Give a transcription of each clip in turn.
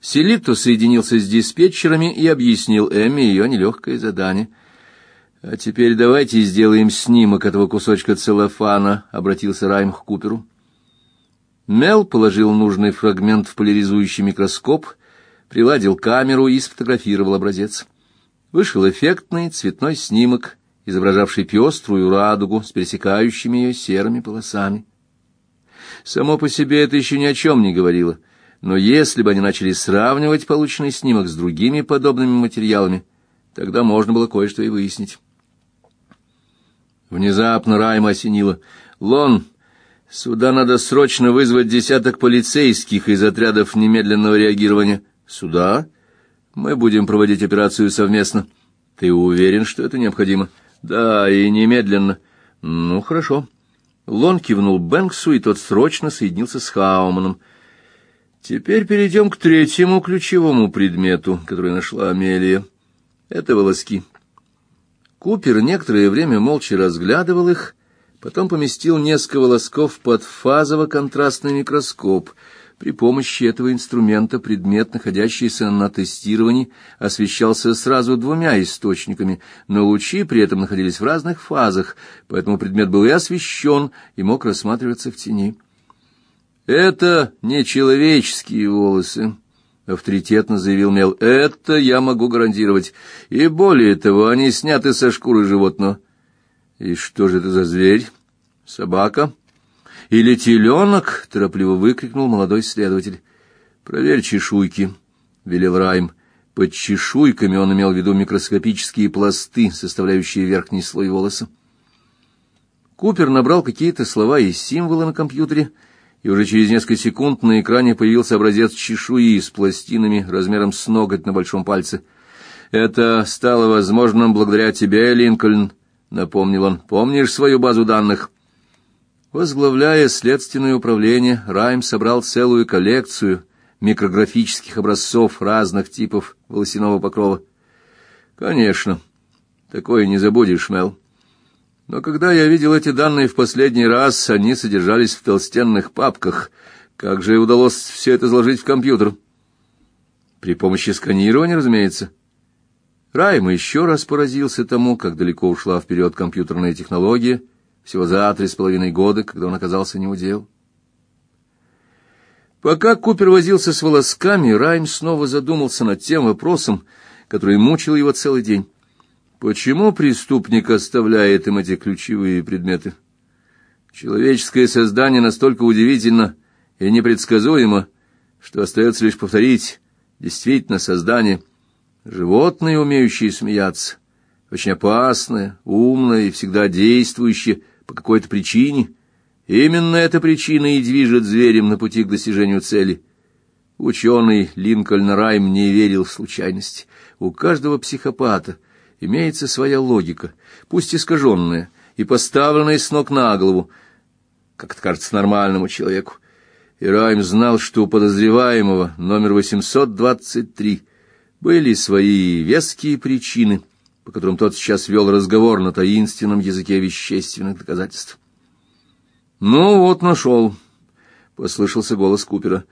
Селитто соединился с диспетчерами и объяснил Эмми ее нелегкое задание. «А теперь давайте сделаем снимок этого кусочка целлофана», — обратился Райм к Куперу. Мел положил нужный фрагмент в поляризующий микроскоп, приладил камеру и сфотографировал образец. Вышел эффектный цветной снимок, изображавший пеструю радугу с пересекающими ее серыми полосами. Само по себе это еще ни о чем не говорило — но если бы они начали сравнивать полученный снимок с другими подобными материалами, тогда можно было кое-что и выяснить. Внезапно Райма осенило. «Лон, сюда надо срочно вызвать десяток полицейских из отрядов немедленного реагирования». «Сюда? Мы будем проводить операцию совместно». «Ты уверен, что это необходимо?» «Да, и немедленно». «Ну, хорошо». Лон кивнул Бэнксу, и тот срочно соединился с Хауманом. Теперь перейдем к третьему ключевому предмету, который нашла Амелия. Это волоски. Купер некоторое время молча разглядывал их, потом поместил несколько волосков под фазово-контрастный микроскоп. При помощи этого инструмента предмет, находящийся на тестировании, освещался сразу двумя источниками, но лучи при этом находились в разных фазах, поэтому предмет был и освещен, и мог рассматриваться в тени. Это не человеческие волосы, авторитетно заявил Мел. Это я могу гарантировать. И более того, они сняты со шкуры животного. И что же это за зверь? Собака или теленок? торопливо выкрикнул молодой следователь. Проверь чешуйки, велел Райм. Под чешуйками он имел в виду микроскопические пласты, составляющие верхний слой волоса. Купер набрал какие-то слова и символы на компьютере и уже через несколько секунд на экране появился образец чешуи с пластинами размером с ноготь на большом пальце. «Это стало возможным благодаря тебе, Линкольн», — напомнил он. «Помнишь свою базу данных?» Возглавляя следственное управление, Райм собрал целую коллекцию микрографических образцов разных типов волосяного покрова. «Конечно, такое не забудешь, Мел». Но когда я видел эти данные в последний раз, они содержались в толстенных папках. Как же удалось все это заложить в компьютер? При помощи сканирования, разумеется. Райм еще раз поразился тому, как далеко ушла вперед компьютерная технология, всего за три с половиной года, когда он оказался неудел. Пока Купер возился с волосками, Райм снова задумался над тем вопросом, который мучил его целый день. Почему преступник оставляет им эти ключевые предметы? Человеческое создание настолько удивительно и непредсказуемо, что остается лишь повторить, действительно создание животное, умеющее смеяться, очень опасное, умное и всегда действующее по какой-то причине. Именно эта причина и движет зверем на пути к достижению цели. Ученый Линкольн Райм не верил в случайность. У каждого психопата — имеется своя логика, пусть искаженная и поставленная с ног на голову, как это кажется нормальному человеку. И Райм знал, что у подозреваемого номер 823 были свои веские причины, по которым тот сейчас вел разговор на таинственном языке вещественных доказательств. «Ну вот, нашел», — послышался голос Купера.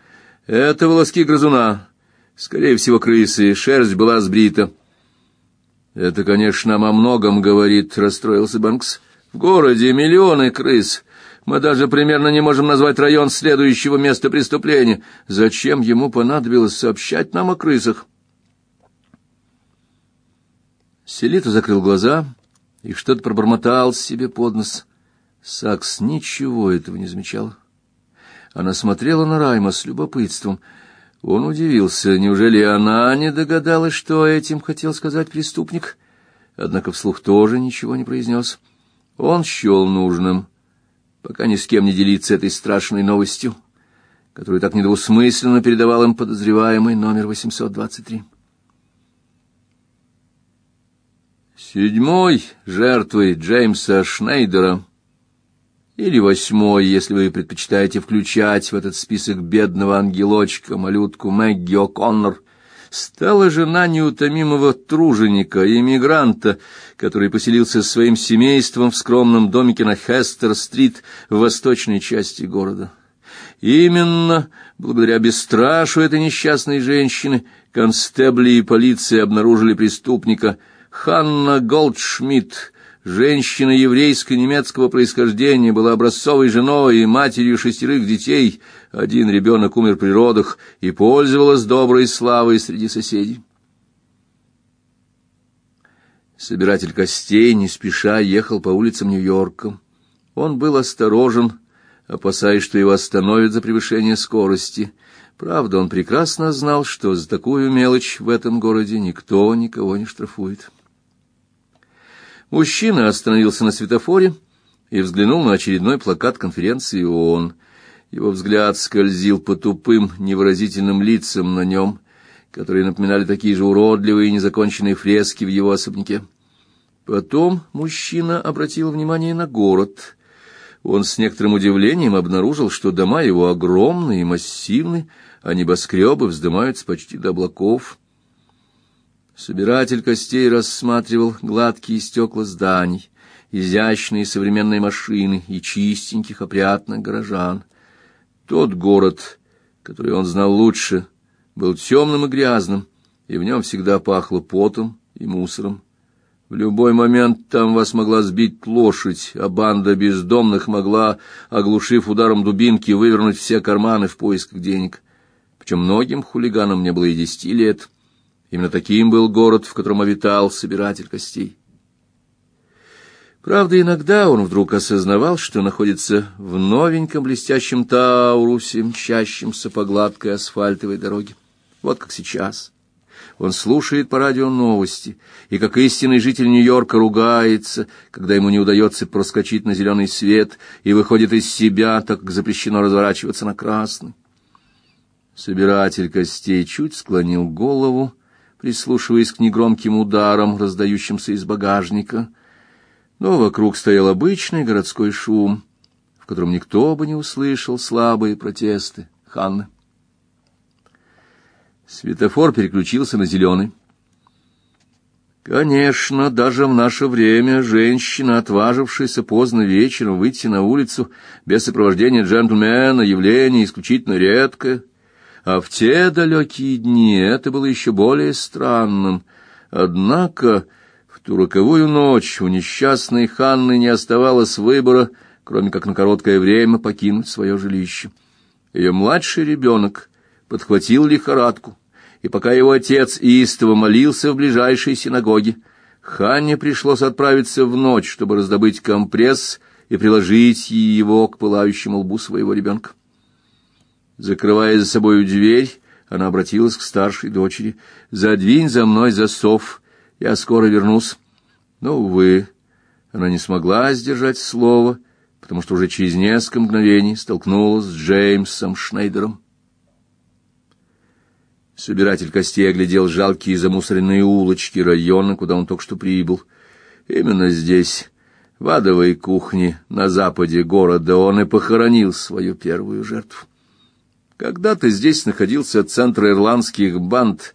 «Это волоски грызуна. Скорее всего, крысы. Шерсть была сбрита». Это, конечно, нам о многом говорит, расстроился Банкс. В городе миллионы крыс. Мы даже примерно не можем назвать район следующего места преступления. Зачем ему понадобилось сообщать нам о крысах? Селита закрыл глаза и что-то пробормотал себе под нос. Сакс ничего этого не замечал. Она смотрела на Райма с любопытством — он удивился, неужели она не догадалась, что этим хотел сказать преступник? Однако вслух тоже ничего не произнес. Он счел нужным, пока ни с кем не делиться этой страшной новостью, которую так недвусмысленно передавал им подозреваемый номер 823. Седьмой жертвой Джеймса Шнейдера или восьмой, если вы предпочитаете включать в этот список бедного ангелочка, малютку Мэгги О'Коннор, стала жена неутомимого труженика, иммигранта, который поселился с своим семейством в скромном домике на Хестер-стрит в восточной части города. Именно благодаря бесстрашию этой несчастной женщины констебли и полиция обнаружили преступника Ханна Голдшмидт, Женщина еврейско-немецкого происхождения была образцовой женой и матерью шестерых детей. Один ребенок умер при родах и пользовалась доброй славой среди соседей. Собиратель костей не спеша ехал по улицам Нью-Йорка. Он был осторожен, опасаясь, что его остановят за превышение скорости. Правда, он прекрасно знал, что за такую мелочь в этом городе никто никого не штрафует. Мужчина остановился на светофоре и взглянул на очередной плакат конференции ООН. Его взгляд скользил по тупым, невыразительным лицам на нем, которые напоминали такие же уродливые и незаконченные фрески в его особняке. Потом мужчина обратил внимание на город. Он с некоторым удивлением обнаружил, что дома его огромные и массивны, а небоскребы вздымаются почти до облаков. Собиратель костей рассматривал гладкие стекла зданий, изящные современные машины и чистеньких опрятных горожан. Тот город, который он знал лучше, был темным и грязным, и в нем всегда пахло потом и мусором. В любой момент там вас могла сбить лошадь, а банда бездомных могла, оглушив ударом дубинки, вывернуть все карманы в поисках денег. Причем многим хулиганам не было и десяти лет — Именно таким был город, в котором обитал собиратель костей. Правда, иногда он вдруг осознавал, что находится в новеньком блестящем Таурусе, мчащемся по гладкой асфальтовой дороге. Вот как сейчас. Он слушает по радио новости, и как истинный житель Нью-Йорка ругается, когда ему не удается проскочить на зеленый свет, и выходит из себя, так как запрещено разворачиваться на красный. Собиратель костей чуть склонил голову, прислушиваясь к негромким ударам, раздающимся из багажника. Но вокруг стоял обычный городской шум, в котором никто бы не услышал слабые протесты Ханны. Светофор переключился на зеленый. Конечно, даже в наше время женщина, отважившаяся поздно вечером выйти на улицу без сопровождения джентльмена, явление исключительно редкое — а в те далекие дни это было еще более странным. Однако в ту роковую ночь у несчастной Ханны не оставалось выбора, кроме как на короткое время покинуть свое жилище. Ее младший ребенок подхватил лихорадку, и пока его отец истово молился в ближайшей синагоге, Ханне пришлось отправиться в ночь, чтобы раздобыть компресс и приложить его к пылающему лбу своего ребенка. Закрывая за собою дверь, она обратилась к старшей дочери. «Задвинь за мной засов, я скоро вернусь». Но, увы, она не смогла сдержать слово, потому что уже через несколько мгновений столкнулась с Джеймсом Шнейдером. Собиратель костей оглядел жалкие замусоренные улочки района, куда он только что прибыл. Именно здесь, в адовой кухне на западе города, он и похоронил свою первую жертву. Когда-то здесь находился центр ирландских банд,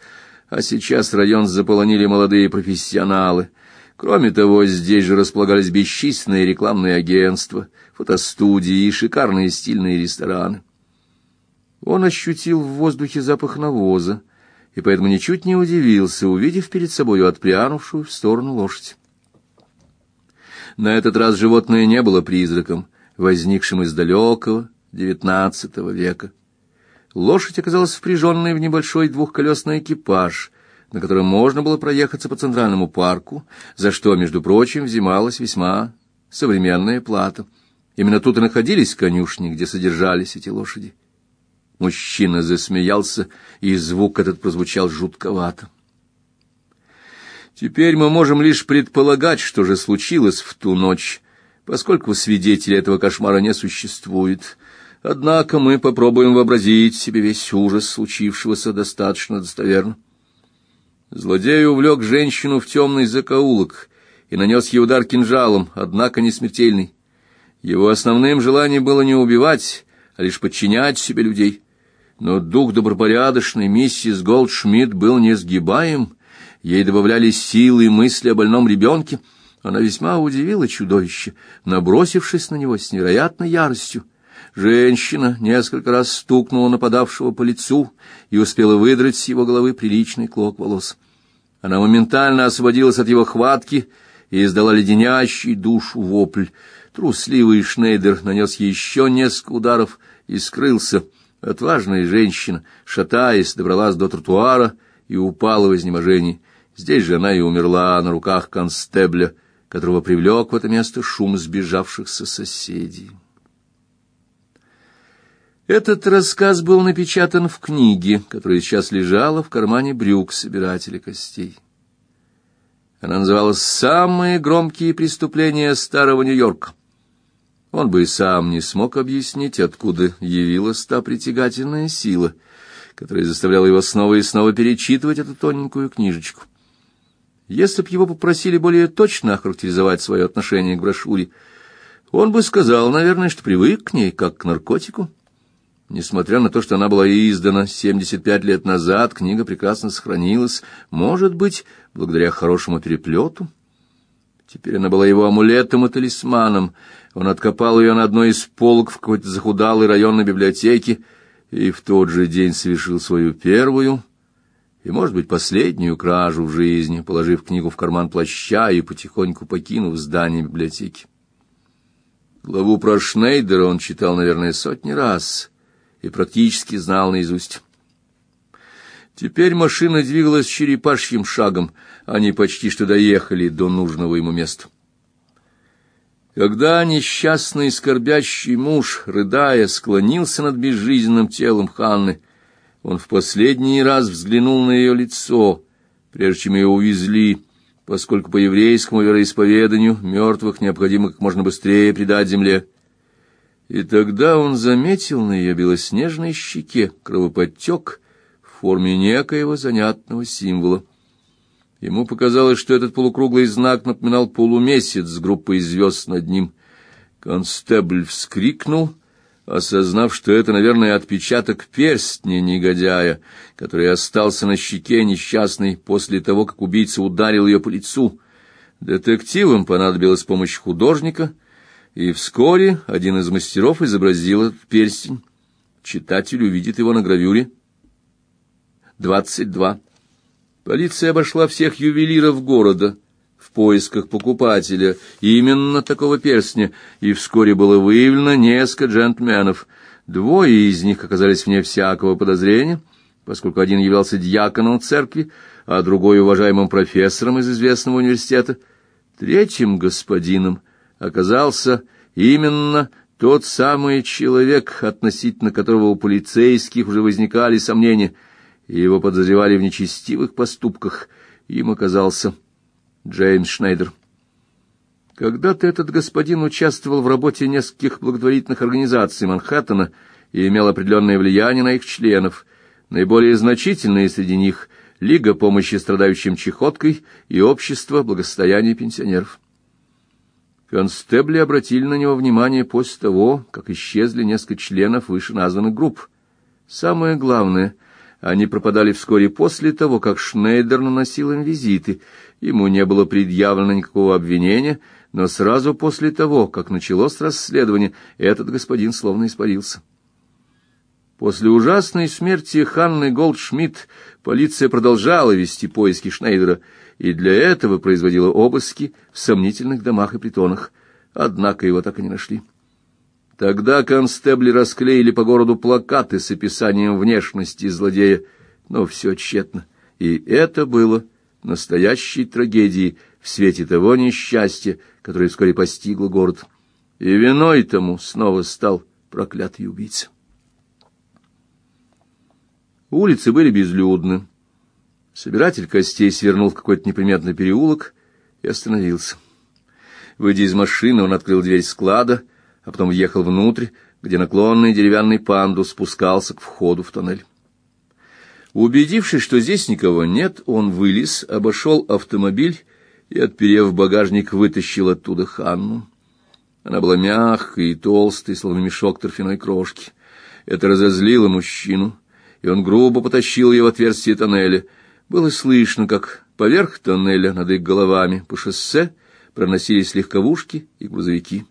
а сейчас район заполонили молодые профессионалы. Кроме того, здесь же располагались бесчисленные рекламные агентства, фотостудии и шикарные стильные рестораны. Он ощутил в воздухе запах навоза, и поэтому ничуть не удивился, увидев перед собой отпрянувшую в сторону лошадь. На этот раз животное не было призраком, возникшим из далекого девятнадцатого века. Лошадь оказалась впряженной в небольшой двухколесный экипаж, на котором можно было проехаться по центральному парку, за что, между прочим, взималась весьма современная плата. Именно тут и находились конюшни, где содержались эти лошади. Мужчина засмеялся, и звук этот прозвучал жутковато. Теперь мы можем лишь предполагать, что же случилось в ту ночь, поскольку свидетелей этого кошмара не существует. Однако мы попробуем вообразить себе весь ужас случившегося достаточно достоверно. Злодей увлек женщину в темный закоулок и нанес ей удар кинжалом, однако не смертельный. Его основным желанием было не убивать, а лишь подчинять себе людей. Но дух добропорядочной миссис Голдшмидт был несгибаем, ей добавляли силы мысли о больном ребенке. Она весьма удивила чудовище, набросившись на него с невероятной яростью. Женщина несколько раз стукнула нападавшего по лицу и успела выдрать с его головы приличный клок волос. Она моментально освободилась от его хватки и издала леденящий душу вопль. Трусливый Шнейдер нанес еще несколько ударов и скрылся. Отважная женщина, шатаясь, добралась до тротуара и упала в изнеможении. Здесь же она и умерла на руках констебля, которого привлек в это место шум сбежавшихся соседей. Этот рассказ был напечатан в книге, которая сейчас лежала в кармане брюк собирателя костей. Она называлась «Самые громкие преступления старого Нью-Йорка». Он бы и сам не смог объяснить, откуда явилась та притягательная сила, которая заставляла его снова и снова перечитывать эту тоненькую книжечку. Если б его попросили более точно охарактеризовать свое отношение к брошюре, он бы сказал, наверное, что привык к ней, как к наркотику. Несмотря на то, что она была издана 75 лет назад, книга прекрасно сохранилась, может быть, благодаря хорошему переплету. Теперь она была его амулетом и талисманом. Он откопал ее на одной из полок в какой-то захудалой районной библиотеке и в тот же день совершил свою первую и, может быть, последнюю кражу в жизни, положив книгу в карман плаща и потихоньку покинув здание библиотеки. Главу про Шнейдера он читал, наверное, сотни раз — и практически знал наизусть. Теперь машина двигалась черепашьим шагом, они почти что доехали до нужного ему места. Когда несчастный скорбящий муж, рыдая, склонился над безжизненным телом Ханны, он в последний раз взглянул на ее лицо, прежде чем ее увезли, поскольку по еврейскому вероисповеданию мертвых необходимо как можно быстрее предать земле. И тогда он заметил на ее белоснежной щеке кровоподтек в форме некоего занятного символа. Ему показалось, что этот полукруглый знак напоминал полумесяц с группой звезд над ним. Констебль вскрикнул, осознав, что это, наверное, отпечаток перстня негодяя, который остался на щеке несчастной после того, как убийца ударил ее по лицу. Детективам понадобилась помощь художника — и вскоре один из мастеров изобразил перстень. Читатель увидит его на гравюре. Двадцать два. Полиция обошла всех ювелиров города в поисках покупателя именно такого перстня, и вскоре было выявлено несколько джентльменов. Двое из них оказались вне всякого подозрения, поскольку один являлся дьяконом церкви, а другой уважаемым профессором из известного университета. Третьим господином — оказался именно тот самый человек, относительно которого у полицейских уже возникали сомнения, и его подозревали в нечестивых поступках. Им оказался Джеймс Шнайдер. Когда-то этот господин участвовал в работе нескольких благотворительных организаций Манхэттена и имел определенное влияние на их членов. Наиболее значительные среди них — Лига помощи страдающим чехоткой и Общество благосостояния пенсионеров. Констебли обратили на него внимание после того, как исчезли несколько членов вышеназванных групп. Самое главное, они пропадали вскоре после того, как Шнейдер наносил им визиты. Ему не было предъявлено никакого обвинения, но сразу после того, как началось расследование, этот господин словно испарился. После ужасной смерти Ханны Голдшмидт полиция продолжала вести поиски Шнейдера — и для этого производила обыски в сомнительных домах и притонах. Однако его так и не нашли. Тогда констебли расклеили по городу плакаты с описанием внешности злодея, но все тщетно. И это было настоящей трагедией в свете того несчастья, которое вскоре постигло город. И виной тому снова стал проклятый убийца. Улицы были безлюдны. Собиратель костей свернул в какой-то неприметный переулок и остановился. Выйдя из машины, он открыл дверь склада, а потом въехал внутрь, где наклонный деревянный пандус спускался к входу в тоннель. Убедившись, что здесь никого нет, он вылез, обошел автомобиль и, отперев багажник, вытащил оттуда Ханну. Она была мягкой и толстой, словно мешок торфяной крошки. Это разозлило мужчину, и он грубо потащил ее в отверстие тоннеля — было слышно, как поверх тоннеля над их головами по шоссе проносились легковушки и грузовики.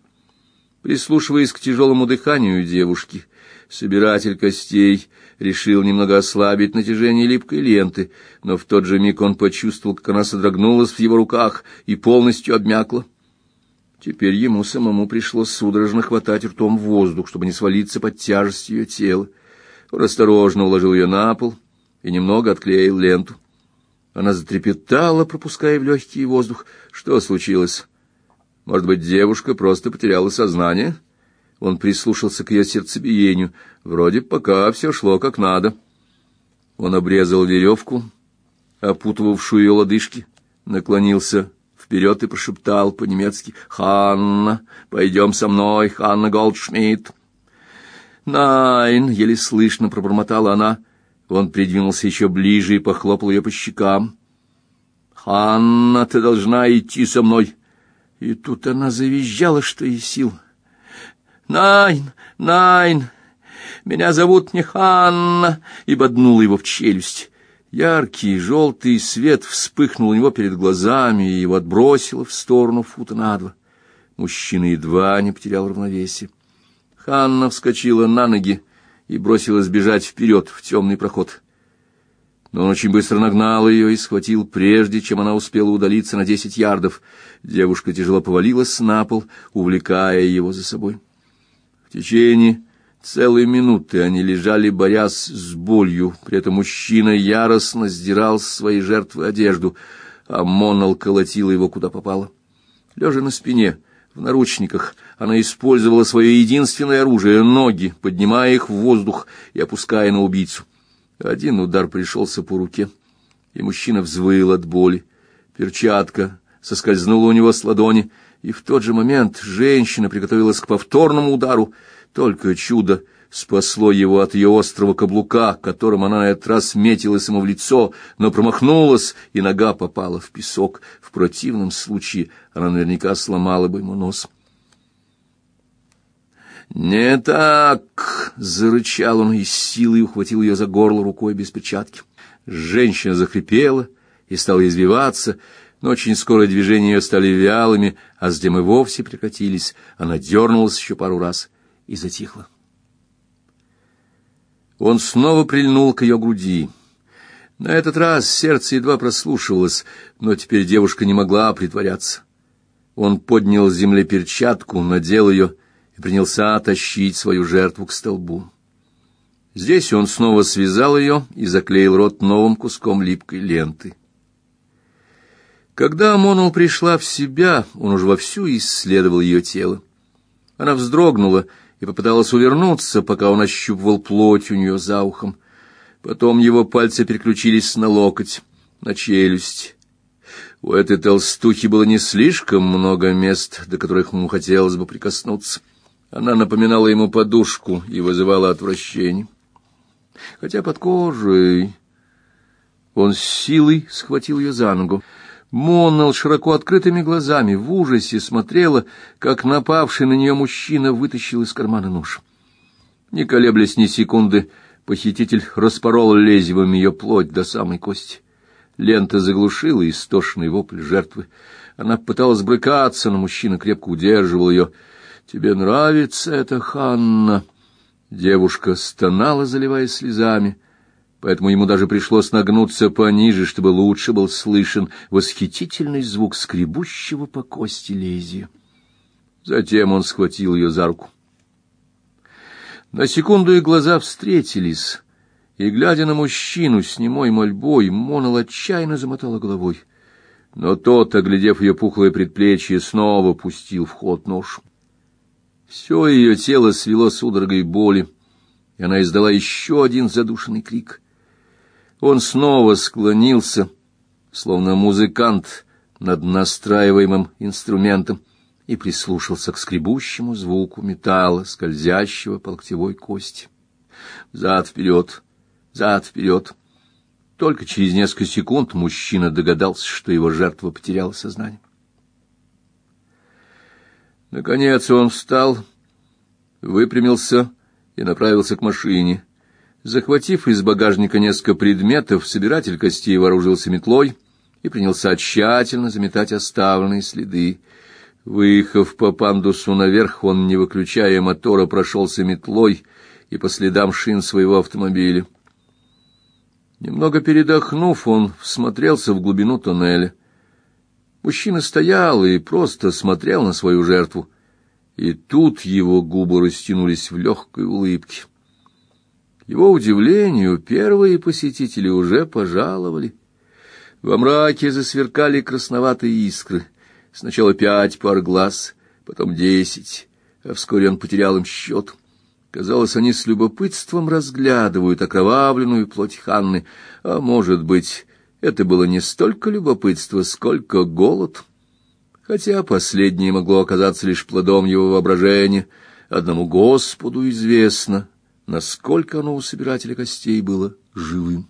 Прислушиваясь к тяжелому дыханию девушки, собиратель костей решил немного ослабить натяжение липкой ленты, но в тот же миг он почувствовал, как она содрогнулась в его руках и полностью обмякла. Теперь ему самому пришлось судорожно хватать ртом воздух, чтобы не свалиться под тяжестью ее тела. Он осторожно уложил ее на пол и немного отклеил ленту. Она затрепетала, пропуская в легкий воздух. Что случилось? Может быть, девушка просто потеряла сознание? Он прислушался к ее сердцебиению. Вроде пока все шло как надо. Он обрезал веревку, опутывавшую ее лодыжки, наклонился вперед и прошептал по-немецки «Ханна, пойдем со мной, Ханна Голдшмидт». «Найн!» — еле слышно пробормотала она. Он придвинулся еще ближе и похлопал ее по щекам. «Ханна, ты должна идти со мной!» И тут она завизжала, что из сил. «Найн! Найн! Меня зовут не Ханна!» и боднула его в челюсть. Яркий желтый свет вспыхнул у него перед глазами и его отбросило в сторону фута на два. Мужчина едва не потерял равновесие. Ханна вскочила на ноги и бросилась бежать вперед в темный проход. Но он очень быстро нагнал ее и схватил, прежде чем она успела удалиться на десять ярдов. Девушка тяжело повалилась на пол, увлекая его за собой. В течение Целые минуты они лежали, борясь с болью, при этом мужчина яростно сдирал с своей жертвы одежду, а Монал колотила его куда попало. Лежа на спине, в наручниках, она использовала свое единственное оружие — ноги, поднимая их в воздух и опуская на убийцу. Один удар пришелся по руке, и мужчина взвыл от боли. Перчатка соскользнула у него с ладони, и в тот же момент женщина приготовилась к повторному удару — только чудо спасло его от ее острого каблука, которым она на этот раз метилась ему в лицо, но промахнулась, и нога попала в песок. В противном случае она наверняка сломала бы ему нос. «Не так!» — зарычал он и с силой ухватил ее за горло рукой без перчатки. Женщина захрипела и стала извиваться, но очень скоро движения ее стали вялыми, а затем и вовсе прекратились. Она дернулась еще пару раз и затихла. Он снова прильнул к ее груди. На этот раз сердце едва прослушивалось, но теперь девушка не могла притворяться. Он поднял с земли перчатку, надел ее и принялся тащить свою жертву к столбу. Здесь он снова связал ее и заклеил рот новым куском липкой ленты. Когда Монул пришла в себя, он уже вовсю исследовал ее тело. Она вздрогнула и попыталась увернуться, пока он ощупывал плоть у нее за ухом. Потом его пальцы переключились на локоть, на челюсть. У этой толстухи было не слишком много мест, до которых ему хотелось бы прикоснуться. Она напоминала ему подушку и вызывала отвращение. Хотя под кожей... Он с силой схватил ее за ногу. Моннелл широко открытыми глазами в ужасе смотрела, как напавший на нее мужчина вытащил из кармана нож. Не колеблясь ни секунды, похититель распорол лезвием ее плоть до самой кости. Лента заглушила истошный вопль жертвы. Она пыталась брыкаться, но мужчина крепко удерживал ее. «Тебе нравится это, Ханна?» Девушка стонала, заливаясь слезами поэтому ему даже пришлось нагнуться пониже, чтобы лучше был слышен восхитительный звук скребущего по кости лезвия. Затем он схватил ее за руку. На секунду их глаза встретились, и, глядя на мужчину с немой мольбой, Монал отчаянно замотала головой. Но тот, оглядев ее пухлое предплечье, снова пустил в ход нож. Все ее тело свело судорогой боли, и она издала еще один задушенный крик. Он снова склонился, словно музыкант над настраиваемым инструментом, и прислушался к скребущему звуку металла, скользящего по локтевой кости. Зад-вперед, зад-вперед. Только через несколько секунд мужчина догадался, что его жертва потеряла сознание. Наконец он встал, выпрямился и направился к машине. Захватив из багажника несколько предметов, собиратель костей вооружился метлой и принялся тщательно заметать оставленные следы. Выехав по пандусу наверх, он, не выключая мотора, прошелся метлой и по следам шин своего автомобиля. Немного передохнув, он всмотрелся в глубину тоннеля. Мужчина стоял и просто смотрел на свою жертву. И тут его губы растянулись в легкой улыбке. Его удивлению, первые посетители уже пожаловали. Во мраке засверкали красноватые искры. Сначала пять пар глаз, потом десять, а вскоре он потерял им счет. Казалось, они с любопытством разглядывают окровавленную плоть Ханны, а может быть, это было не столько любопытство, сколько голод. Хотя последнее могло оказаться лишь плодом его воображения, одному Господу известно, насколько оно у собирателя костей было живым.